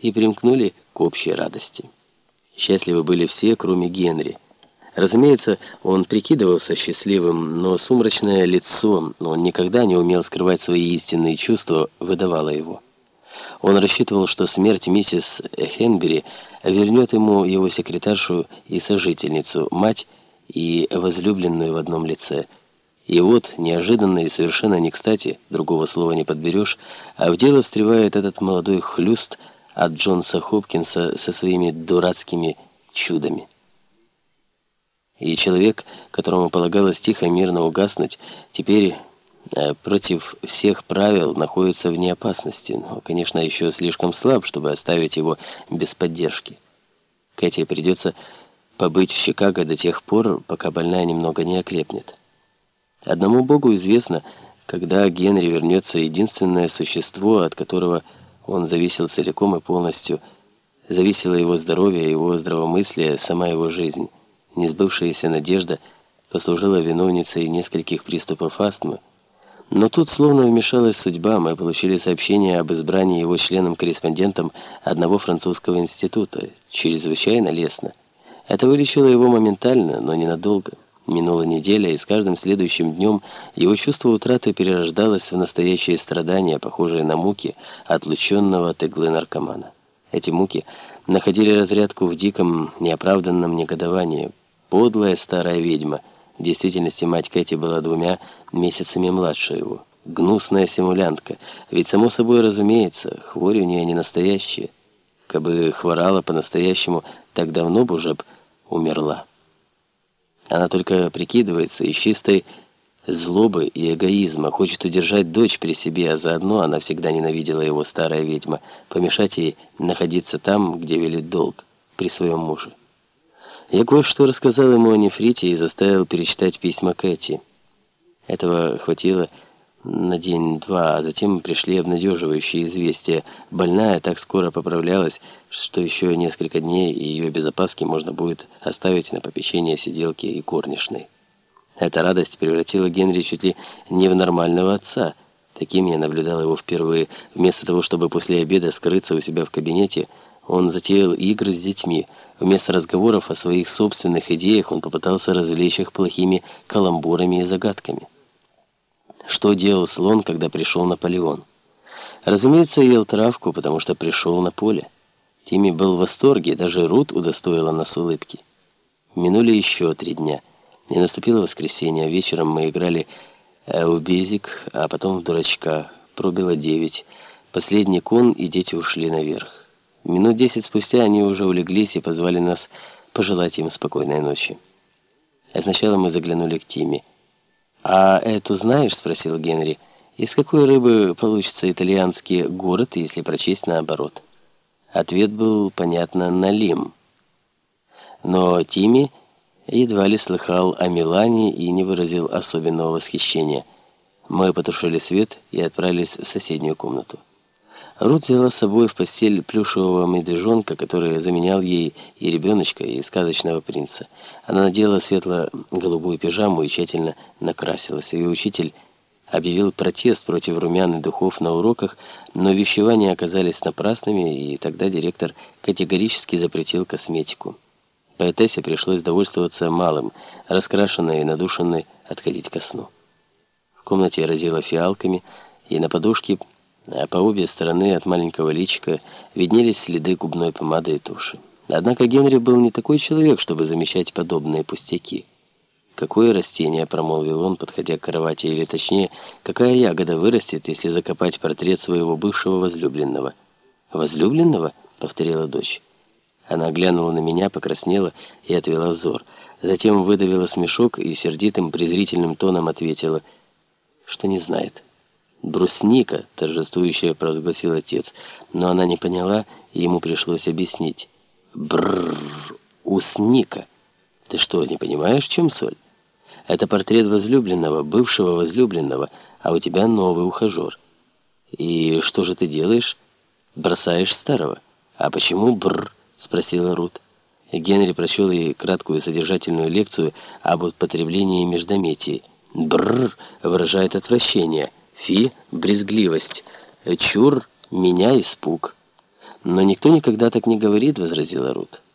и примкнули к общей радости. Счастливы были все, кроме Генри. Разумеется, он прикидывался счастливым, но сумрачное лицо, он никогда не умел скрывать свои истинные чувства, выдавало его. Он рассчитывал, что смерть миссис Хенбери вернет ему его секретаршу и сожительницу, мать и возлюбленную в одном лице. И вот, неожиданно и совершенно не кстати, другого слова не подберешь, а в дело встревает этот молодой хлюст от Джонса Хопкинса со своими дурацкими чудами. И человек, которому полагалось тихо мирно угаснуть, теперь э, против всех правил находится вне опасности, но, конечно, еще слишком слаб, чтобы оставить его без поддержки. Кэти придется побыть в Чикаго до тех пор, пока больная немного не окрепнет. Одному Богу известно, когда Генри вернется единственное существо, от которого он зависел целиком и полностью, зависело его здоровье, его здравомыслие, сама его жизнь. Несбывшаяся надежда послужила виновницей нескольких приступов астмы. Но тут словно вмешалась судьба, мы получили сообщение об избрании его членом-корреспондентом одного французского института. Чрезвычайно лестно. Это вылечило его моментально, но ненадолго. Минула неделя, и с каждым следующим днем его чувство утраты перерождалось в настоящее страдания, похожие на муки отлученного от иглы наркомана. Эти муки находили разрядку в диком, неоправданном негодовании. Подлая старая ведьма. В действительности мать Кэти была двумя месяцами младше его. Гнусная симулянтка. Ведь, само собой разумеется, хворь у нее не настоящая. Кабы хворала по-настоящему, так давно бы уже умерла. Она только прикидывается из чистой злобы и эгоизма, хочет удержать дочь при себе, а заодно она всегда ненавидела его, старая ведьма, помешать ей находиться там, где велит долг, при своем муже. Я кое-что рассказал ему о нефрите и заставил перечитать письма Кэти. Этого хватило на день-два, а затем пришли обнадеживающие известия. Больная так скоро поправлялась, что еще несколько дней и ее без опаски можно будет оставить на попечение сиделки и корнишной. Эта радость превратила Генри чуть ли не в нормального отца. Таким я наблюдал его впервые. Вместо того, чтобы после обеда скрыться у себя в кабинете, он затеял игры с детьми. Вместо разговоров о своих собственных идеях он попытался развлечь их плохими каламбурами и загадками. Что делал слон, когда пришел Наполеон? Разумеется, ел травку, потому что пришел на поле. Тимми был в восторге, даже Рут удостоила нас улыбки. Минули еще три дня. И наступило воскресенье. Вечером мы играли э, в безик, а потом в дурачка. Пробило девять. Последний кон, и дети ушли наверх. Минут десять спустя они уже улеглись и позвали нас пожелать им спокойной ночи. А сначала мы заглянули к Тиме. «А эту знаешь?» — спросил Генри. «Из какой рыбы получится итальянский город, если прочесть наоборот?» Ответ был, понятно, налим. Но Тимми едва ли слыхал о Милане и не выразил особенного восхищения. Мы потушили свет и отправились в соседнюю комнату. Рут взяла с собой в постель плюшевого медвежонка, который заменял ей и ребеночка, и сказочного принца. Она надела светло-голубую пижаму и тщательно накрасилась. Ее учитель объявил протест против румян и духов на уроках, но вещевания оказались напрасными, и тогда директор категорически запретил косметику. Поэтессе пришлось довольствоваться малым, раскрашенной и надушенной отходить ко сну. В комнате разило фиалками, и на подушке а по обе стороны от маленького личика виднелись следы губной помады и туши. Однако Генри был не такой человек, чтобы замечать подобные пустяки. «Какое растение?» — промолвил он, подходя к кровати, или точнее, какая ягода вырастет, если закопать портрет своего бывшего возлюбленного? «Возлюбленного?» — повторила дочь. Она глянула на меня, покраснела и отвела взор. Затем выдавила смешок и сердитым презрительным тоном ответила, что не знает. «Брусника!» — торжествующе провозгласил отец, но она не поняла, и ему пришлось объяснить. «Брррр! Усника! Ты что, не понимаешь, в чем соль? Это портрет возлюбленного, бывшего возлюбленного, а у тебя новый ухажер. И что же ты делаешь? Бросаешь старого. А почему бррр?» — спросила Рут. Генри прочел ей краткую содержательную лекцию об употреблении междометий. «Бррр» выражает отвращение — Фи — брезгливость. Чур — меня испуг. «Но никто никогда так не говорит», — возразила Рут.